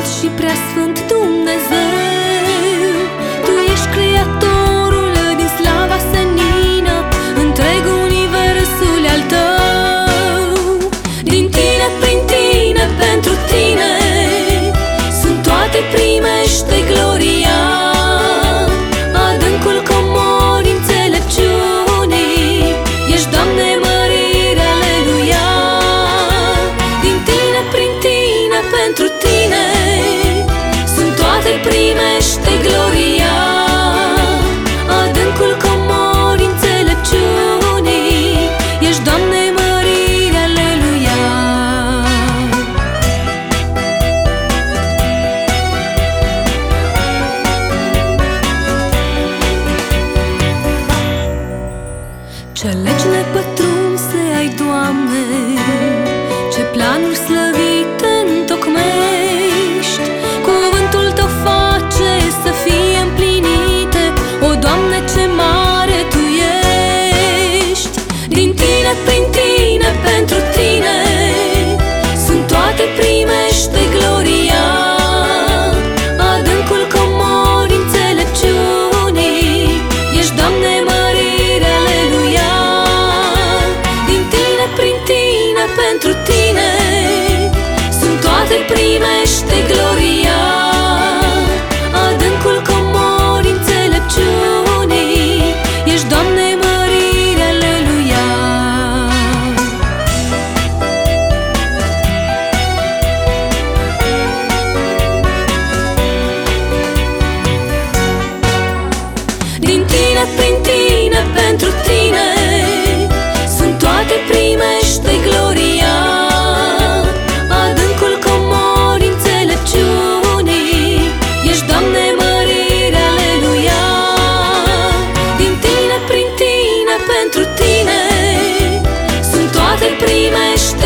înalt și prea sfânt Dumnezeu. ne pătrunse ai, Doamne, ce planuri slăvite întocmești, cuvântul tău face să fie împlinite, o, Doamne, ce mare tu ești, din tine, prin tine. primește gloria. Adâncul comori înțelepciunii. Ești, Doamne, mărire, aleluia. Din tine, prin tine, pentru tine. ти приймеш.